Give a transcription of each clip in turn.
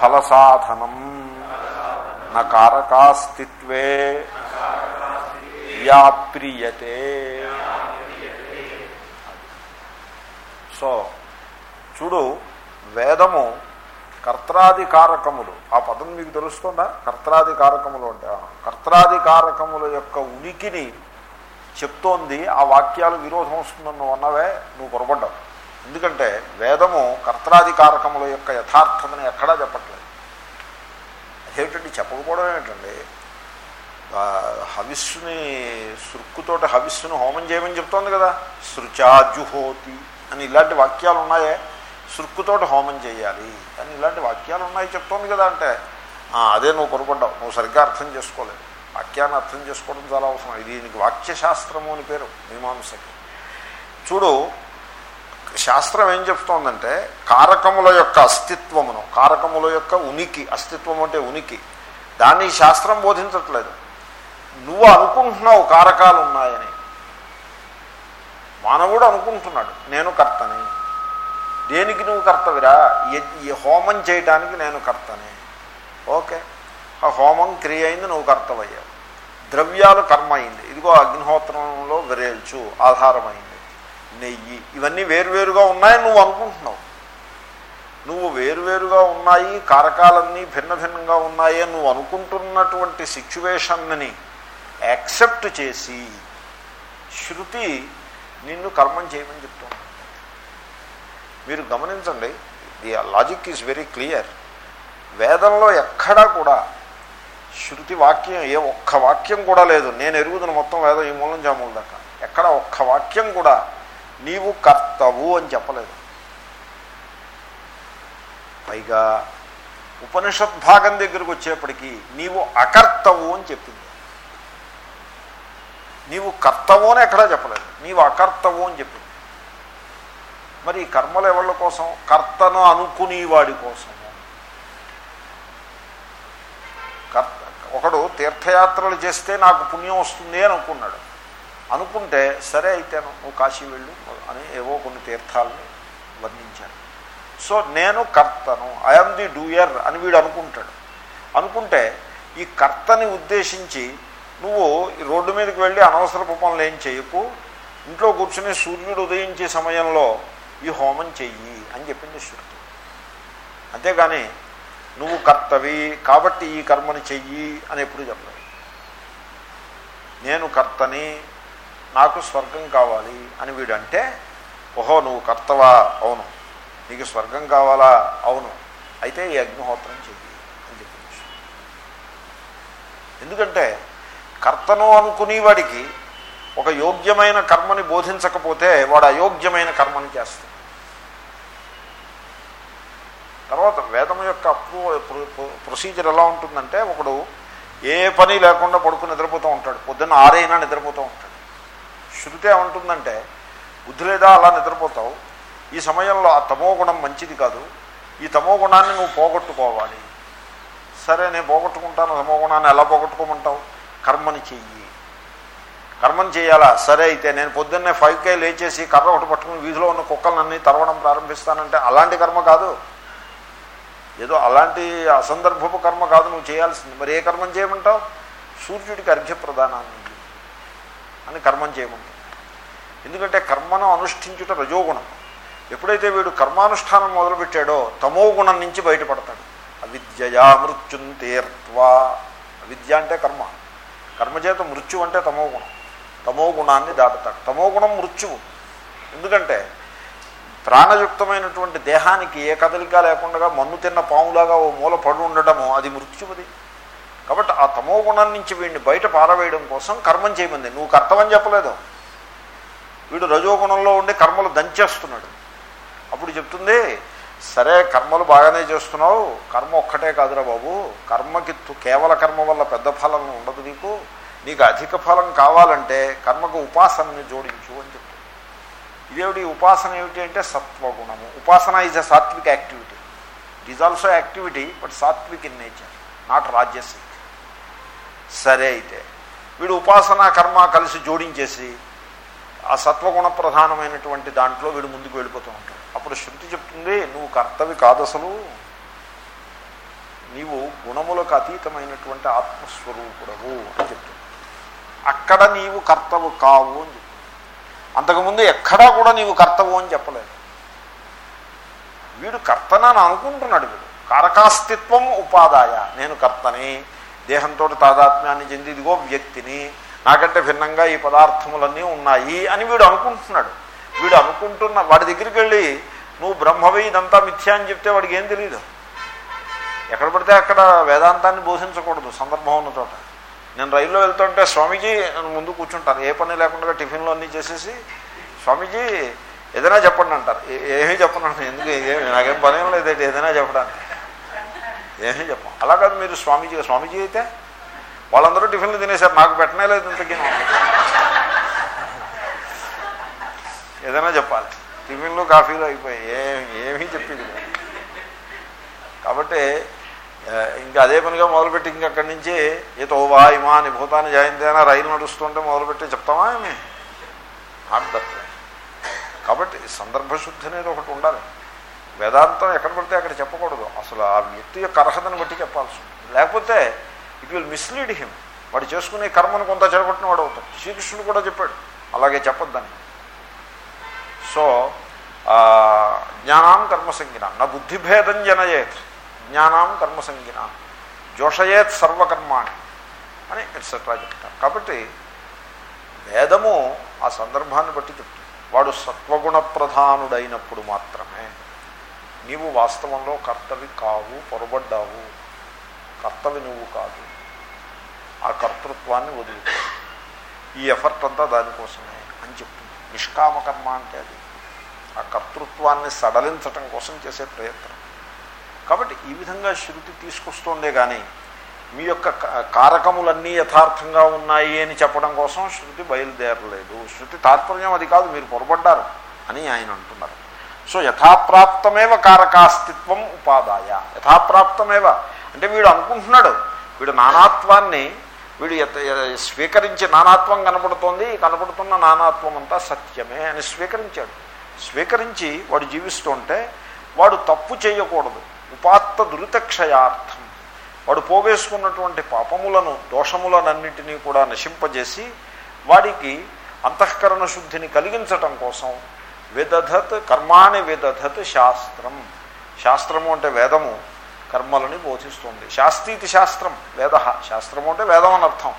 ఫలసాధనం. నకారకాస్తిత్వే వ్యాప్రియతే so చూడు వేదము కర్తాధికారకములు ఆ పదం మీకు తెలుస్తుందా? కర్తాధికారకములు అంటే కర్తాధికారకముల యొక్క ఉనికిని చెప్తోంది ఆ వాక్యాలు విరోధం వస్తుందని నువ్వు అన్నవే నువ్వు పొరపడ్డావు. ఎందుకంటే వేదము కర్తాధికారకముల యొక్క యథార్థమని ఎక్కడా చెప్పట్లేదు. అదేమిటండి? చెప్పకపోవడం ఏమిటండి? హవిస్సుని సృక్కుతోటి హవిస్సును హోమం చేయమని చెప్తోంది కదా. సృచా జుహోతి అని ఇలాంటి వాక్యాలు ఉన్నాయే. సృక్కుతోటి హోమం చేయాలి అని ఇలాంటి వాక్యాలు ఉన్నాయి చెప్తోంది కదా అంటే. అదే నువ్వు పొరపడ్డావు నువ్వు సరిగ్గా అర్థం చేసుకోలేదు. వాక్యాన్ని అర్థం చేసుకోవడం చాలా అవసరం. ఇది దీనికి వాక్యశాస్త్రము అని పేరు. మీమాంసకి. చూడు శాస్త్రం ఏం చెప్తోందంటే కారకముల యొక్క అస్తిత్వమును కారకముల యొక్క ఉనికి అస్తిత్వం అంటే ఉనికి దాన్ని శాస్త్రం బోధించట్లేదు. నువ్వు అనుకుంటున్నావు కారకాలు ఉన్నాయని. మానవుడు అనుకుంటున్నాడు నేను కర్తని. దేనికి నువ్వు కర్తవిరా? ఈ- హోమం చేయటానికి నేను కర్తని. ఓకే. ఆ హోమం క్రియ అయింది నువ్వు కర్తవయ్యావు. ద్రవ్యాలు కర్మ అయింది. ఇదిగో అగ్నిహోత్రంలో విరేల్చు ఆధారమైంది. నెయ్యి. ఇవన్నీ వేరువేరుగా ఉన్నాయని నువ్వు అనుకుంటున్నావు. నువ్వు వేరువేరుగా ఉన్నాయి కారకాలన్నీ భిన్న భిన్నంగా ఉన్నాయి అని నువ్వు అనుకుంటున్నటువంటి సిచ్యువేషన్ని యాక్సెప్ట్ చేసి శృతి నిన్ను కర్మం చేయమని చెప్తుంది. మీరు గమనించండి the logic is very clear. వేదంలో ఎక్కడా కూడా శృతి వాక్యం ఏ ఒక్క వాక్యం కూడా లేదు. నేను ఎరుగుతున్న మొత్తం వేదం ఈ మూలం జాముల దాకా. ఎక్కడ ఒక్క వాక్యం కూడా నీవు కర్తవు అని చెప్పలేదు. పైగా ఉపనిషత్ భాగం దగ్గరకు వచ్చేప్పటికీ నీవు అకర్తవు అని చెప్పింది. నీవు కర్తవు అని ఎక్కడా చెప్పలేదు. నీవు అకర్తవు అని చెప్పింది. మరి కర్మలు ఎవళ్ళ కోసం? కర్తను అనుకునేవాడి కోసం. కర్త ఒకడు తీర్థయాత్రలు చేస్తే నాకు పుణ్యం వస్తుంది అనుకున్నాడు. అనుకుంటే సరే అయితే నువ్వు కాశీ వెళ్ళు అని ఏవో కొన్ని తీర్థాలని వర్ణించారు. సో నేను కర్తను ఐఎమ్ ది డూయర్ అని వీడు అనుకుంటాడు. అనుకుంటే ఈ కర్తని ఉద్దేశించి నువ్వు ఈ రోడ్డు మీదకి వెళ్ళి అనవసరపు పనులు ఏం చేయకు ఇంట్లో కూర్చుని సూర్యుడు ఉదయించే సమయంలో ఈ హోమం చెయ్యి అని చెప్పింది శృతి అంతేగాని నువ్వు కర్తవి కాబట్టి ఈ కర్మని చెయ్యి అని ఎప్పుడు చెప్పలేదు. నేను కర్తని నాకు స్వర్గం కావాలి అని వీడంటే ఓహో నువ్వు కర్తవా? అవును. నీకు స్వర్గం కావాలా? అవును. అయితే ఈ అగ్నిహోత్రం చెయ్యి అని చెప్పచ్చు ఎందుకంటే కర్తను అనుకునేవాడికి ఒక యోగ్యమైన కర్మని బోధించకపోతే వాడు అయోగ్యమైన కర్మని చేస్తాడు. తర్వాత వేదం యొక్క అప్రూవ్ ప్రొసీజర్ ఎలా ఉంటుందంటే ఒకడు ఏ పని లేకుండా పడుకుని నిద్రపోతూ ఉంటాడు. పొద్దున్న ఆరైనా నిద్రపోతూ ఉంటాడు. శృతి ఏమంటుందంటే బుద్ధి లేదా అలా నిద్రపోతావు. ఈ సమయంలో ఆ తమో గుణం మంచిది కాదు. ఈ తమో గుణాన్ని నువ్వు పోగొట్టుకోవాలి. సరే నేను పోగొట్టుకుంటాను. తమో గుణాన్ని ఎలా పోగొట్టుకోమంటావు? కర్మని చెయ్యి. కర్మని చేయాలా సరే అయితే నేను పొద్దున్నే ఫైవ్ కే లేచేసి కర్ర ఒకటి పట్టుకుని వీధిలో ఉన్న కుక్కలన్నీ తరవడం ప్రారంభిస్తానంటే అలాంటి కర్మ కాదు. ఏదో అలాంటి అసందర్భపు కర్మ కాదు నువ్వు చేయాల్సింది. మరి ఏ కర్మం చేయమంటావు? సూర్యుడికి అర్ఘ్య ప్రదానాన్ని అని కర్మం చేయమంటుంది ఎందుకంటే కర్మను అనుష్ఠించుట రజోగుణం. ఎప్పుడైతే వీడు కర్మానుష్ఠానం మొదలుపెట్టాడో తమో గుణం నుంచి బయటపడతాడు. అవిద్యయా మృత్యుం తీర్త్వా అవిద్య అంటే కర్మ. కర్మచేత మృత్యు అంటే తమో గుణం. తమో గుణాన్ని దాటుతాడు. తమో గుణం మృత్యువు. ఎందుకంటే ప్రాణయుక్తమైనటువంటి దేహానికి ఏ కదలిక లేకుండా మన్ను తిన్న పాములాగా ఓ మూల పడు ఉండటము అది మృత్యువది. కాబట్టి ఆ తమో గుణం నుంచి వీడిని బయట పారవేయడం కోసం కర్మం చేయమంది. నువ్వు కర్తవని చెప్పలేదు. వీడు రజోగుణంలో ఉండి కర్మలు దంచేస్తున్నాడు. అప్పుడు చెప్తుంది సరే కర్మలు బాగానే చేస్తున్నావు. కర్మ ఒక్కటే కాదురా బాబు. కర్మకి తు- కేవల కర్మ వల్ల పెద్ద ఫలం ఉండదు నీకు. నీకు అధిక ఫలం కావాలంటే కర్మకు ఉపాసనని జోడించు అని చెప్తుంది. ఇదేమిటి? ఉపాసన ఏమిటి అంటే సత్వగుణము. Upasana is a sattvic activity it is also activity but sattvic in nature not rajasic సరే అయితే. వీడు ఉపాసన కర్మ కలిసి జోడించేసి ఆ సత్వగుణ ప్రధానమైనటువంటి దాంట్లో వీడు ముందుకు వెళ్ళిపోతూ ఉంటాడు. అప్పుడు శృతి చెప్తుంది నువ్వు కర్తవి కాదసలు. నీవు గుణములకు అతీతమైనటువంటి ఆత్మస్వరూపుడవు అని చెప్తుంది. అక్కడ నీవు కర్తవు కావు అని చెప్తుంది. అంతకుముందు ఎక్కడా కూడా నీవు కర్తవు అని చెప్పలేదు. వీడు కర్తనని అనుకుంటున్నాడు వీడు. కారకాస్తిత్వం ఉపాదాయ. నేను కర్తని. దేహంతో తాదాత్మ్యాన్ని చెంది ఇదిగో వ్యక్తిని. నాకంటే భిన్నంగా ఈ పదార్థములన్నీ ఉన్నాయి అని వీడు అనుకుంటున్నాడు. వీడు అనుకుంటున్న వాడి దగ్గరికి వెళ్ళి నువ్వు బ్రహ్మవి ఇదంతా మిథ్యా అని చెప్తే వాడికి ఏం తెలియదు ఎక్కడ పడితే అక్కడ వేదాంతాన్ని బోధించకూడదు సందర్భం ఉన్న చోట. నేను రైల్లో వెళ్తుంటే స్వామీజీ ముందు కూర్చుంటారు ఏ పని లేకుండా టిఫిన్లో అన్నీ చేసేసి స్వామీజీ ఏదైనా చెప్పండి అంటారు. ఏమీ చెప్పను ఎందుకు? నాకేం పని లేదు ఏదైనా చెప్పడానికి. ఏమీ అలా కాదు మీరు స్వామీజీ స్వామీజీ అయితే వాళ్ళందరూ టిఫిన్లు తినేశారు. నాకు పెట్టనే లేదు ఇంతకీ. ఏదైనా చెప్పాలి. టిఫిన్లు కాఫీలు అయిపోయి ఏం ఏమీ చెప్పింది కాబట్టి ఇంకా అదే పనిగా మొదలుపెట్టి ఇంక అక్కడి నుంచి ఏతో వా ఇమాని భూతాన్ని జాయింతేనా రైలు నడుస్తుంటే మొదలుపెట్టి చెప్తామా ఏమి? నాట్ దట్ కాబట్టి సందర్భశుద్ధి అనేది ఒకటి ఉండాలి. వేదాంతం ఎక్కడ పడితే అక్కడ చెప్పకూడదు. అసలు ఆ వ్యక్తి యొక్క అర్హతను బట్టి చెప్పాల్సి ఉంటుంది. లేకపోతే ఇట్ విల్ మిస్లీడ్ హిమ్ వాడు చేసుకునే కర్మను కొంత చెడగొట్టిన వాడు అవుతాడు. శ్రీకృష్ణుడు కూడా చెప్పాడు. అలాగే చెప్పొద్దని. సో జ్ఞానం కర్మసంగిన. నా బుద్ధిభేదం జనయేత్. జ్ఞానం కర్మసంగిన. జోషయేత్ సర్వకర్మాణి. అని ఎట్సెట్రా చెప్తారు. కాబట్టి వేదము ఆ సందర్భాన్ని బట్టి చెప్తుంది. వాడు సత్వగుణ ప్రధానుడైనప్పుడు మాత్రమే. నీవు వాస్తవంలో కర్తవి కావు పొరబడ్డావు. కర్తవి నువ్వు కాదు. ఆ కర్తృత్వాన్ని వదులుకో ఈ ఎఫర్ట్ అంతా దానికోసమే అని చెప్తుంది. నిష్కామకర్మ అంటే అది. ఆ కర్తృత్వాన్ని సడలించటం కోసం చేసే ప్రయత్నం. కాబట్టి ఈ విధంగా శృతి తీసుకొస్తుందే కానీ మీ యొక్క క- కారకములన్నీ యథార్థంగా ఉన్నాయి అని చెప్పడం కోసం శృతి బయలుదేరలేదు. శృతి తాత్పర్యం అది కాదు మీరు పొరపడ్డారు అని ఆయన అంటున్నారు. సో యథాప్రాప్తమేవ కారకాస్తిత్వం ఉపాదాయ. యథాప్రాప్తమేవ. అంటే వీడు అనుకుంటున్నాడు వీడు నానాత్వాన్ని వీడు స్వీకరించే నానాత్వం కనపడుతోంది కనపడుతున్న నానాత్వం అంతా సత్యమే అని స్వీకరించాడు. స్వీకరించి వాడు జీవిస్తుంటే వాడు తప్పు చేయకూడదు. ఉపాత్త దురితక్షయార్థం. వాడు పోవేసుకున్నటువంటి పాపములను దోషములనన్నిటినీ కూడా నశింపజేసి వాడికి అంతఃకరణ శుద్ధిని కలిగించటం కోసం విదధత్ కర్మాణి విదధత్ శాస్త్రం. శాస్త్రము అంటే వేదము కర్మలని బోధిస్తుంది. శాస్త్రీతి శాస్త్రం వేద. శాస్త్రము అంటే వేదం అని అర్థం.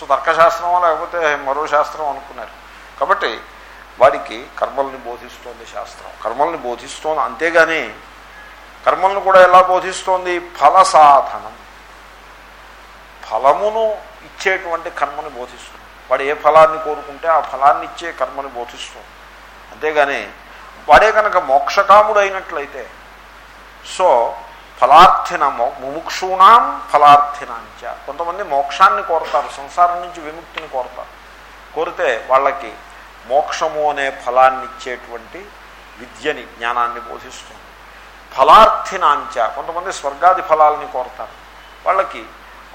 సో తర్కశాస్త్రం లేకపోతే మరో శాస్త్రం అనుకున్నారు. కాబట్టి వాడికి కర్మల్ని బోధిస్తోంది శాస్త్రం. కర్మల్ని బోధిస్తోంది అంతేగాని కర్మలను కూడా ఎలా బోధిస్తోంది? ఫల సాధనం ఫలమును ఇచ్చేటువంటి కర్మని బోధిస్తుంది. వాడు ఏ ఫలాన్ని కోరుకుంటే ఆ ఫలాన్ని ఇచ్చే కర్మని బోధిస్తుంది. అంతేగాని వాడే కనుక మోక్షకాముడు అయినట్లయితే సో ఫలార్థిన మో ముముక్షూణాం ఫలార్థినాంచ. కొంతమంది మోక్షాన్ని కోరతారు సంసారం నుంచి విముక్తిని కోరతారు. కోరితే వాళ్ళకి మోక్షము అనే ఫలాన్ని ఇచ్చేటువంటి విద్యని జ్ఞానాన్ని బోధిస్తుంది. ఫలార్థినాంచ. కొంతమంది స్వర్గాది ఫలాలని కోరతారు. వాళ్ళకి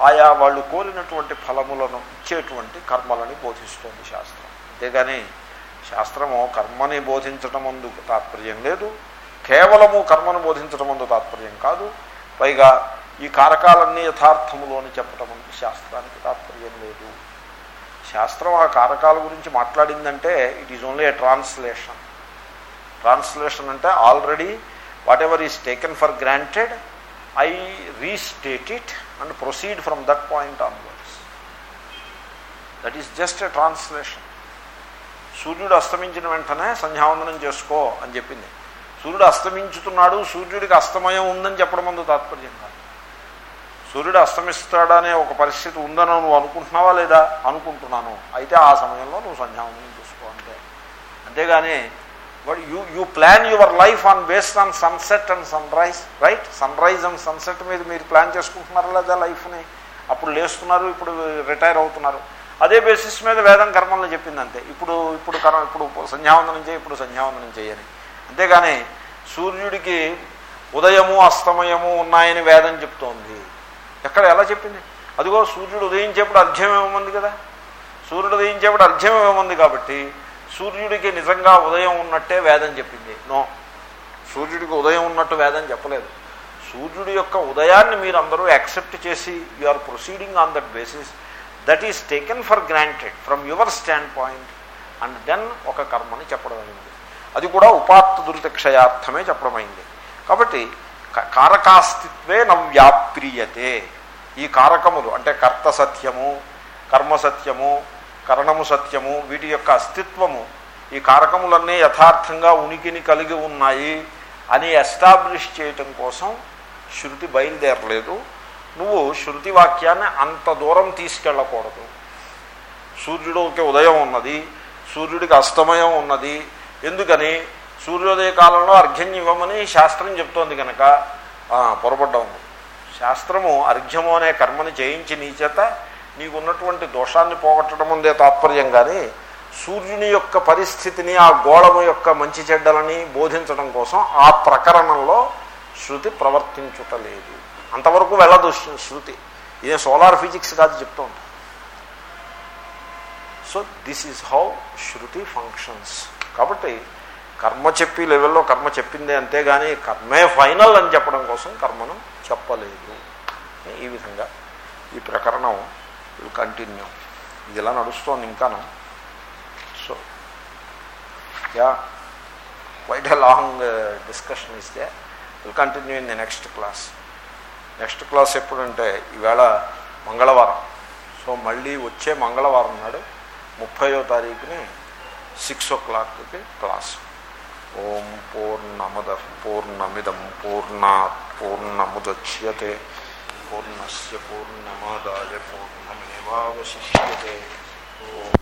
ఆయా వాళ్ళు కోరినటువంటి ఫలములను ఇచ్చేటువంటి కర్మలని బోధిస్తుంది శాస్త్రం. అంతేగాని శాస్త్రము కర్మని బోధించటం ముందు తాత్పర్యం లేదు. కేవలము కర్మను బోధించటం ముందు తాత్పర్యం కాదు. పైగా ఈ కారకాలన్నీ యథార్థములు అని చెప్పటం ముందు శాస్త్రానికి తాత్పర్యం లేదు. శాస్త్రం ఆ కారకాల గురించి మాట్లాడిందంటే it is only a translation translation అంటే already whatever is taken for granted I restate it and proceed from that point onwards that is just a translation సూర్యుడు అస్తమించిన వెంటనే సంధ్యావందనం చేసుకో అని చెప్పింది. సూర్యుడు అస్తమించుతున్నాడు సూర్యుడికి అస్తమయం ఉందని చెప్పడం ముందు తాత్పర్యం కాదు. సూర్యుడు అస్తమిస్తాడనే ఒక పరిస్థితి ఉందని నువ్వు అనుకుంటున్నావా లేదా? అనుకుంటున్నాను. అయితే ఆ సమయంలో నువ్వు సంధ్యావందనం చేసుకో అంతే. అంతేగాని but you you plan your life on based on sunset and sunrise right? Sunrise and sunset మీద మీరు ప్లాన్ చేసుకుంటున్నారా లేదా లైఫ్ని? అప్పుడు లేస్తున్నారు ఇప్పుడు రిటైర్ అవుతున్నారు. అదే బేసిస్ మీద వేదం కర్మలను చెప్పింది అంతే ఇప్పుడు ఇప్పుడు కర్మ ఇప్పుడు సంధ్యావందనం చేయి ఇప్పుడు సంధ్యావందనం చేయని అంతేగాని సూర్యుడికి ఉదయము అస్తమయము ఉన్నాయని వేదం చెప్తోంది. ఎక్కడ ఎలా చెప్పింది? అదిగో సూర్యుడు ఉదయించేప్పుడు అర్ఘ్యం ఏముంది కదా? సూర్యుడు ఉదయించేప్పుడు అర్ఘ్యం ఏముంది కాబట్టి సూర్యుడికి నిజంగా ఉదయం ఉన్నట్టే వేదం చెప్పింది. నో. సూర్యుడికి ఉదయం ఉన్నట్టు వేదం చెప్పలేదు. సూర్యుడి యొక్క ఉదయాన్ని మీరు అందరూ యాక్సెప్ట్ చేసి you are proceeding on that basis that is taken for granted from your standpoint and then ఒక కర్మని చెప్పడం అయింది. అది కూడా ఉపాత్త దురితక్షయార్థమే చెప్పడమైంది కాబట్టి క- కారకాస్తిత్వే నవ్యాప్రియతే ఈ కారకములు అంటే కర్త సత్యము కర్మ సత్యము కరణము సత్యము వీటి యొక్క అస్తిత్వము ఈ కారకములన్నీ యథార్థంగా ఉనికిని కలిగి ఉన్నాయి అని ఎస్టాబ్లిష్ చేయటం కోసం శృతి బయలుదేరలేదు. నువ్వు శృతి వాక్యాన్ని అంత దూరం తీసుకెళ్ళకూడదు. సూర్యుడికి ఉదయం ఉన్నది సూర్యుడికి అస్తమయం ఉన్నది. ఎందుకని? సూర్యోదయ కాలంలో అర్ఘ్యం ఇవ్వమని శాస్త్రం చెప్తోంది కనుక పొరపడ్డాము శాస్త్రము అర్ఘ్యము అనే కర్మని చేయించి నీ చేత నీకున్నటువంటి దోషాన్ని పోగొట్టడం ఉందే తాత్పర్యం కానీ సూర్యుని యొక్క పరిస్థితిని ఆ గోళము యొక్క మంచి చెడ్డలని బోధించడం కోసం ఆ ప్రకరణంలో శృతి ప్రవర్తించుటలేదు అంతవరకు వెళ్ళదు శృతి. ఇదే సోలార్ ఫిజిక్స్ కాదు చెప్తూ ఉంటాం so this is how Shruti functions. కాబట్టి కర్మ చెప్పి లెవెల్లో కర్మ చెప్పిందే అంతేగాని కర్మే ఫైనల్ అని చెప్పడం కోసం కర్మను చెప్పలేదు. ఈ విధంగా ఈ ప్రకరణం విల్ కంటిన్యూ. ఇది ఇలా నడుస్తోంది ఇంకాను. So yeah quite a long discussion ఇస్తే will continue in the next class next class ఎప్పుడంటే ఈవేళ మంగళవారం. సో మళ్ళీ వచ్చే మంగళవారం నాడు ముప్పయో తారీఖుని సిక్స్ ఓ క్లాక్కి క్లాస్. ఓం పూర్ణమద పూర్ణమిదం పూర్ణా పూర్ణముద్యతే పూర్ణస్ పూర్ణమాదాయ పూర్ణమేవాశిష్యతే ఓం